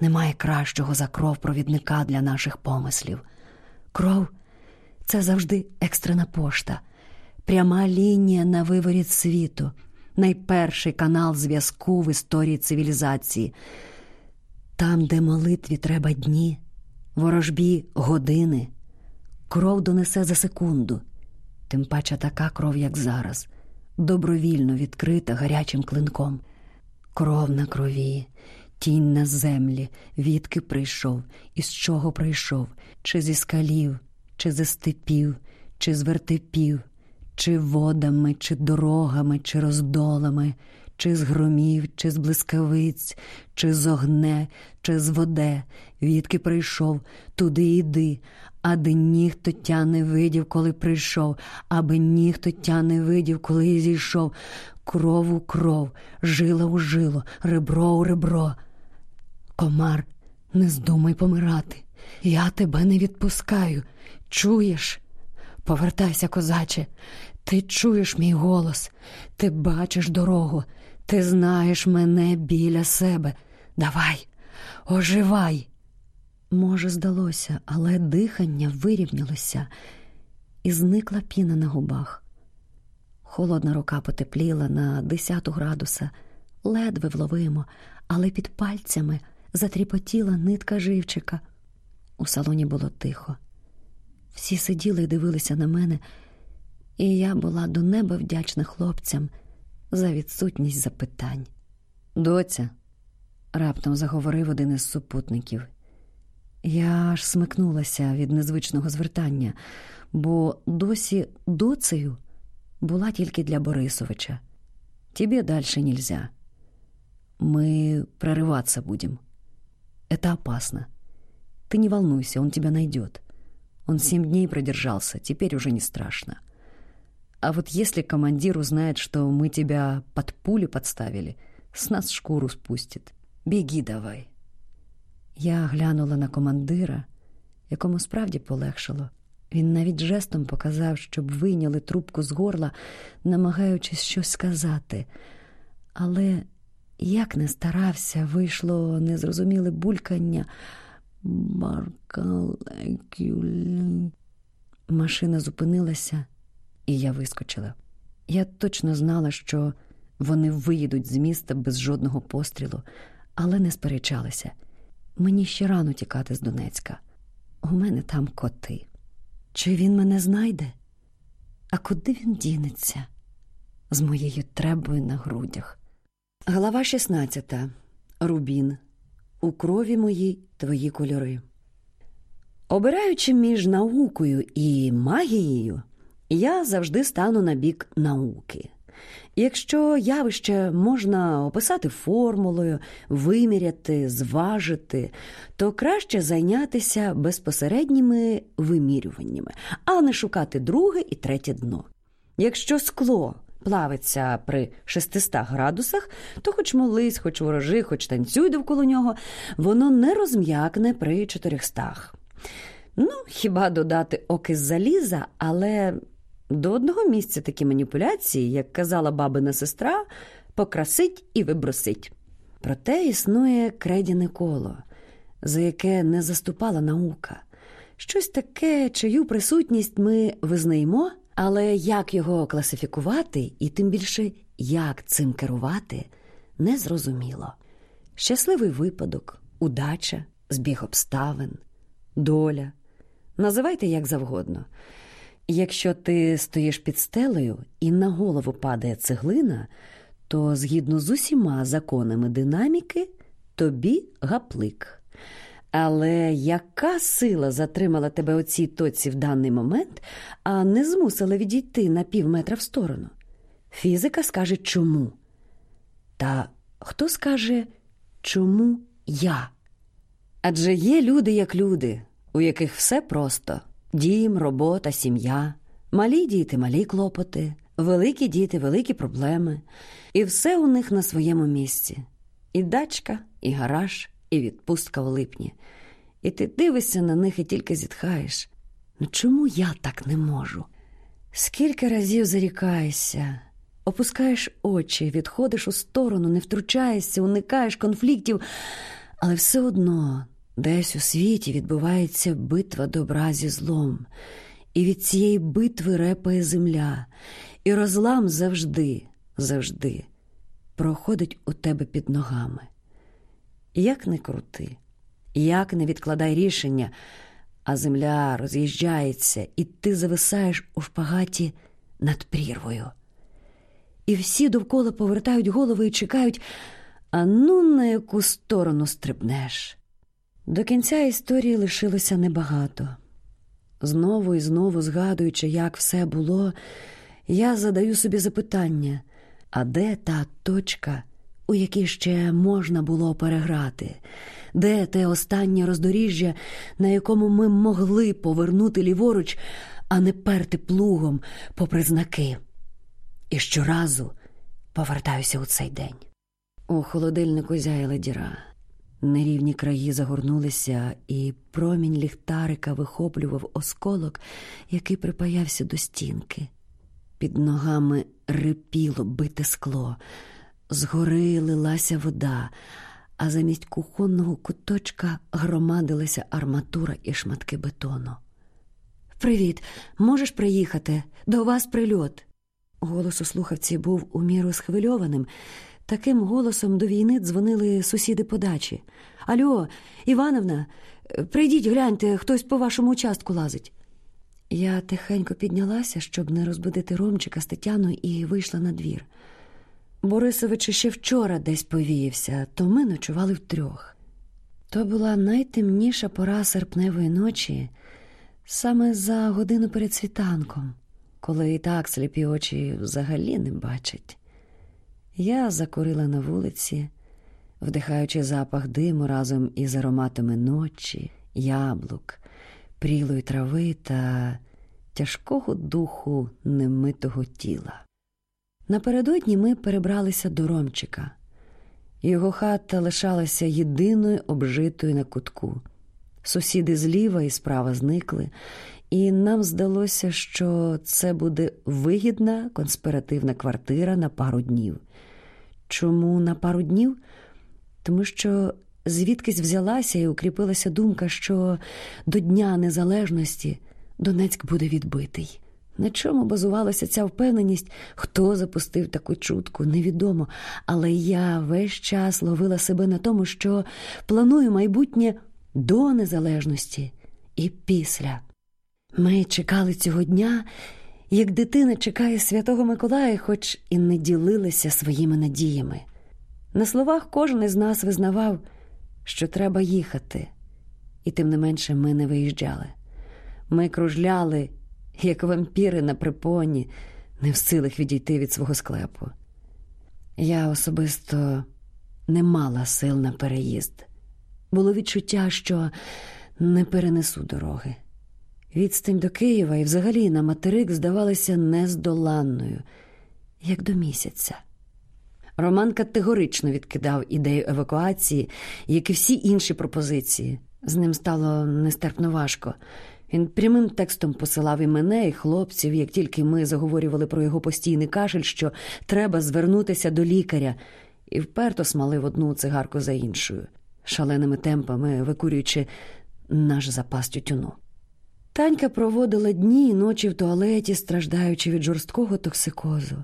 Speaker 1: Немає кращого за кров провідника для наших помислів. Кров це завжди екстрена пошта, пряма лінія на виворіт світу, найперший канал зв'язку в історії цивілізації. Там, де молитві треба дні, ворожбі години, кров донесе за секунду, тим паче така кров, як зараз, добровільно відкрита гарячим клинком. Кров на крові, тінь на землі, відки прийшов, із чого прийшов, чи зі скалів, чи зі степів, чи з вертепів, чи водами, чи дорогами, чи роздолами, чи з громів, чи з блискавиць, чи з огне, чи з воде, відки прийшов, туди йди, а де ніхто тя не видів, коли прийшов, аби ніхто тя не видів, коли зійшов. Кров у кров, жила у жило, ребро у ребро. Комар, не здумай помирати. Я тебе не відпускаю. Чуєш? Повертайся, козаче, ти чуєш мій голос, ти бачиш дорогу, ти знаєш мене біля себе. Давай, оживай. Може, здалося, але дихання вирівнялося, і зникла піна на губах. Холодна рука потепліла на десяту градуса, ледве вловимо, але під пальцями затріпотіла нитка живчика. У салоні було тихо. Всі сиділи і дивилися на мене, і я була до неба вдячна хлопцям за відсутність запитань. Доця, раптом заговорив один із супутників. Я аж смикнулася від незвичного звертання, бо досі доцею була тільки для Борисовича. Тебе дальше нельзя. Мы прорываться будем. Это опасно. Ты не волнуйся, он тебя найдет. Он семь дней продержался, теперь уже не страшно. А вот если командир узнает, что мы тебя под пулю подставили, с нас шкуру спустит. Беги давай. Я глянула на командира, якому справді полегшало. Він навіть жестом показав, щоб вийняли трубку з горла, намагаючись щось сказати. Але як не старався, вийшло незрозуміле булькання. Баркалекюлі. Машина зупинилася, і я вискочила. Я точно знала, що вони виїдуть з міста без жодного пострілу, але не сперечалася. Мені ще рано тікати з Донецька. У мене там коти. Чи він мене знайде? А куди він дінеться з моєю требою на грудях? Глава 16. Рубін. У крові моїй твої кольори. Обираючи між наукою і магією, я завжди стану на бік науки. Якщо явище можна описати формулою, виміряти, зважити, то краще зайнятися безпосередніми вимірюваннями, а не шукати друге і третє дно. Якщо скло плавиться при 600 градусах, то хоч молись, хоч ворожи, хоч танцюй довкола нього, воно не розм'якне при 400. Ну, хіба додати окис заліза, але до одного місця такі маніпуляції, як казала бабина сестра, покрасить і вибросить. Проте існує кредяне коло, за яке не заступала наука. Щось таке, чию присутність ми визнаємо, але як його класифікувати, і тим більше як цим керувати, незрозуміло. Щасливий випадок, удача, збіг обставин, доля. Називайте як завгодно. Якщо ти стоїш під стелею і на голову падає цеглина, то згідно з усіма законами динаміки тобі гаплик. Але яка сила затримала тебе у цій тоці в даний момент, а не змусила відійти на пів метра в сторону? Фізика скаже чому? Та хто скаже, чому я? Адже є люди як люди, у яких все просто дім, робота, сім'я, малі діти, малі клопоти, великі діти, великі проблеми, і все у них на своєму місці. І дачка, і гараж, і відпустка в липні. І ти дивишся на них і тільки зітхаєш. Ну чому я так не можу? Скільки разів зарікаєшся, опускаєш очі, відходиш у сторону, не втручаєшся, уникаєш конфліктів, але все одно десь у світі відбувається битва добра зі злом, і від цієї битви репає земля, і розлам завжди, завжди проходить у тебе під ногами. Як не крути, як не відкладай рішення, а земля роз'їжджається, і ти зависаєш у шпагаті над прірвою. І всі довкола повертають голови і чекають, а ну на яку сторону стрибнеш. До кінця історії лишилося небагато. Знову і знову згадуючи, як все було, я задаю собі запитання, а де та точка, у якій ще можна було переграти? Де те останнє роздоріжжя, на якому ми могли повернути ліворуч, а не перти плугом попри знаки? І щоразу повертаюся у цей день. У холодильнику зяяла діра. Нерівні краї загорнулися, і промінь ліхтарика вихоплював осколок, який припаявся до стінки. Під ногами рипіло бите скло, згори лилася вода, а замість кухонного куточка громадилася арматура і шматки бетону. Привіт, можеш приїхати? До вас прильот. Голос у слухавці був у міру схвильованим. Таким голосом до війни дзвонили сусіди по дачі. Альо, Івановна, прийдіть, гляньте, хтось по вашому участку лазить. Я тихенько піднялася, щоб не розбудити Ромчика з Тетяною, і вийшла на двір. Борисович ще вчора десь повіявся, то ми ночували втрьох. То була найтемніша пора серпневої ночі, саме за годину перед світанком, коли і так сліпі очі взагалі не бачать. Я закурила на вулиці, вдихаючи запах диму разом із ароматами ночі, яблук, прілої трави та тяжкого духу немитого тіла. Напередодні ми перебралися до Ромчика. Його хата лишалася єдиною обжитою на кутку. Сусіди зліва і справа зникли, і нам здалося, що це буде вигідна конспіративна квартира на пару днів. Чому на пару днів? Тому що звідкись взялася і укріпилася думка, що до Дня Незалежності Донецьк буде відбитий. На чому базувалася ця впевненість, хто запустив таку чутку, невідомо. Але я весь час ловила себе на тому, що планую майбутнє до незалежності і після. Ми чекали цього дня, як дитина чекає Святого Миколая, хоч і не ділилися своїми надіями. На словах кожен із нас визнавав, що треба їхати, і тим не менше ми не виїжджали. Ми кружляли, як вампіри на припоні, не в силах відійти від свого склепу. Я особисто не мала сил на переїзд. Було відчуття, що не перенесу дороги. Відстань до Києва і взагалі на материк здавалася нездоланною, як до місяця. Роман категорично відкидав ідею евакуації, як і всі інші пропозиції. З ним стало нестерпно важко. Він прямим текстом посилав і мене, і хлопців, як тільки ми заговорювали про його постійний кашель, що треба звернутися до лікаря, і вперто смалив одну цигарку за іншою, шаленими темпами викурюючи наш запас тютюну. Танька проводила дні і ночі в туалеті, страждаючи від жорсткого токсикозу.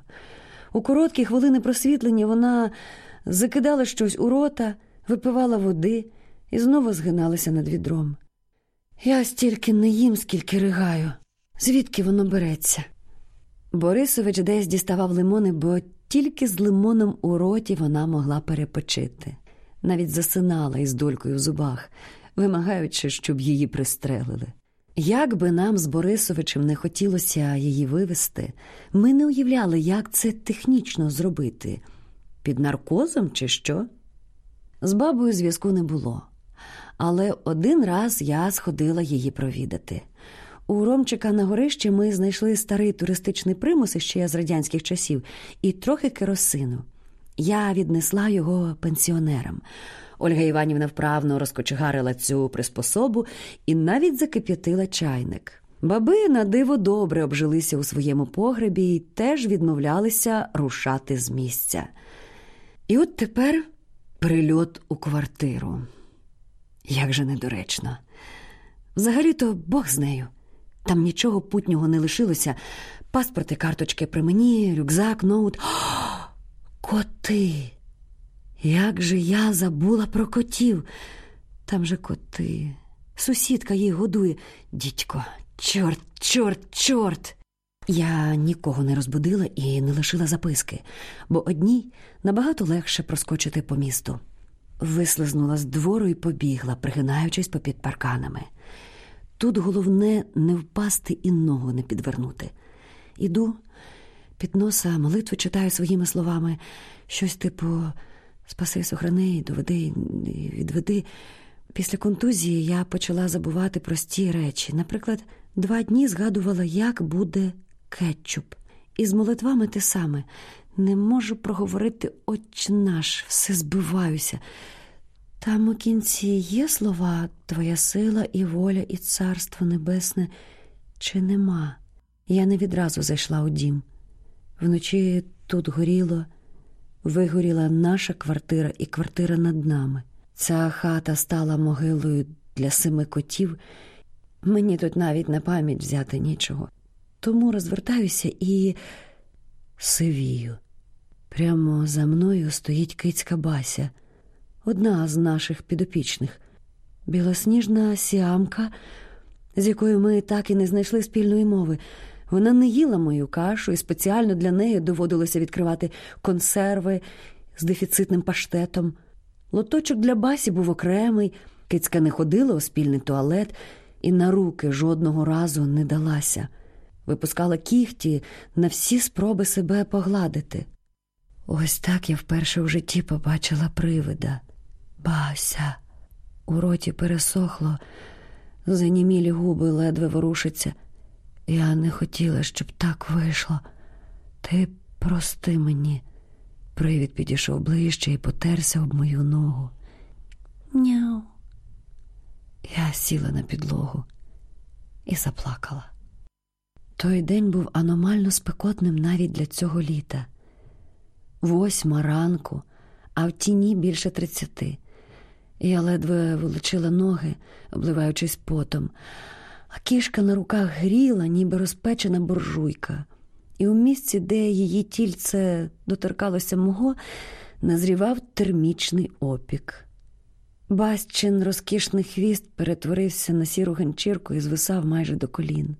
Speaker 1: У короткі хвилини просвітлення вона закидала щось у рота, випивала води і знову згиналася над відром. Я стільки не їм, скільки ригаю, звідки воно береться. Борисович десь діставав лимони, бо тільки з лимоном у роті вона могла перепочити, навіть засинала із долькою в зубах, вимагаючи, щоб її пристрелили. Як би нам з Борисовичем не хотілося її вивести, ми не уявляли, як це технічно зробити. Під наркозом, чи що? З бабою зв'язку не було. Але один раз я сходила її провідати. У Ромчика на горищі ми знайшли старий туристичний примус ще з радянських часів і трохи керосину. Я віднесла його пенсіонерам. Ольга Іванівна вправно розкочегарила цю приспособу і навіть закип'ятила чайник. Баби на диво добре обжилися у своєму погребі і теж відмовлялися рушати з місця. І от тепер прильот у квартиру. Як же недоречно. Взагалі-то Бог з нею. Там нічого путнього не лишилося. Паспорти, карточки при мені, рюкзак, ноут. О, <gasps> коти. Як же я забула про котів. Там же коти. Сусідка їх годує. Дідько, чорт, чорт, чорт. Я нікого не розбудила і не лишила записки, бо одній набагато легше проскочити по місту. Вислизнула з двору і побігла, пригинаючись попід парканами. Тут головне не впасти і ногу не підвернути. Іду під носа, молитву читаю своїми словами, щось типу спаси, сохрани, доведи, відведи. Після контузії я почала забувати прості речі. Наприклад, два дні згадувала, як буде кетчуп. І з молитвами те саме. Не можу проговорити «Отче наш, все збиваюся. Там у кінці є слова Твоя сила і воля, і царство небесне, чи нема? Я не відразу зайшла у дім. Вночі тут горіло, вигоріла наша квартира і квартира над нами. Ця хата стала могилою для семи котів. Мені тут навіть на пам'ять взяти нічого. Тому розвертаюся і сивію. Прямо за мною стоїть кицька Бася, одна з наших підопічних, білосніжна сіамка, з якою ми так і не знайшли спільної мови. Вона не їла мою кашу, і спеціально для неї доводилося відкривати консерви з дефіцитним паштетом. Лоточок для басі був окремий, кицька не ходила у спільний туалет і на руки жодного разу не далася. Випускала кіхті на всі спроби себе погладити. Ось так я вперше в житті побачила привида. Бася. У роті пересохло, занімілі губи ледве ворушаться. Я не хотіла, щоб так вийшло. Ти прости мені. Привід підійшов ближче і потерся об мою ногу. Няу. Я сіла на підлогу і заплакала. Той день був аномально спекотним навіть для цього літа. Восьма ранку, а в тіні більше тридцяти. Я ледве волочила ноги, обливаючись потом, а кішка на руках гріла, ніби розпечена буржуйка, і у місці, де її тільце доторкалося мого, назрівав термічний опік. Басчин розкішний хвіст перетворився на сіру ганчірку і звисав майже до колін.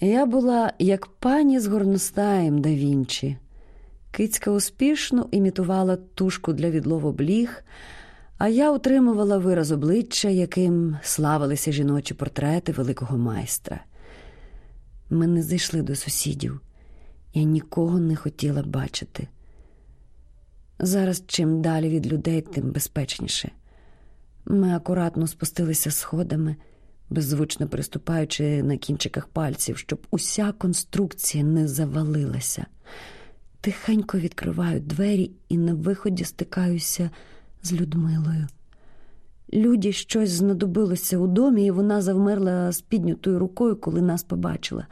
Speaker 1: Я була як пані з горностаєм да Вінчі. Кицька успішно імітувала тушку для відлову бліг, а я утримувала вираз обличчя, яким славилися жіночі портрети великого майстра. Ми не зайшли до сусідів, я нікого не хотіла бачити. Зараз чим далі від людей, тим безпечніше. Ми акуратно спустилися сходами, беззвучно приступаючи на кінчиках пальців, щоб уся конструкція не завалилася. Тихенько відкриваю двері і на виході стикаюся з Людмилою. Люді щось знадобилося у домі, і вона завмерла з піднятою рукою, коли нас побачила.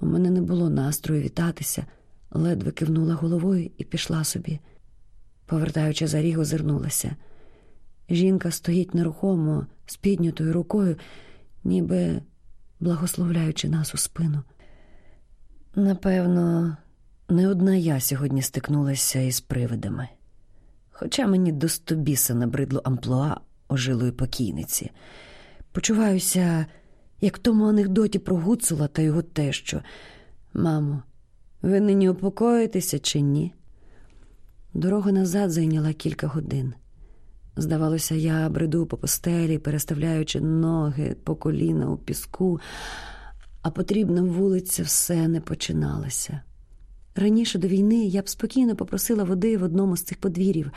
Speaker 1: У мене не було настрою вітатися, ледве кивнула головою і пішла собі. Повертаючи за ріг, озирнулася. Жінка стоїть нерухомо з піднятою рукою, ніби благословляючи нас у спину. Напевно, не одна я сьогодні стикнулася із привидами, хоча мені до стобіса набридло амплуа ожилої покійниці. Почуваюся, як в тому анекдоті про Гуцула та його тещу. Мамо, ви нині упокоїтеся чи ні? Дорога назад зайняла кілька годин. Здавалося, я бреду по постелі, переставляючи ноги по коліна у піску, а потрібна вулиця все не починалася. Раніше до війни я б спокійно попросила води в одному з цих подвір'їв,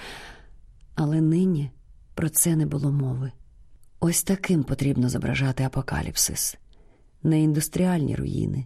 Speaker 1: але нині про це не було мови. Ось таким потрібно зображати апокаліпсис, не індустріальні руїни,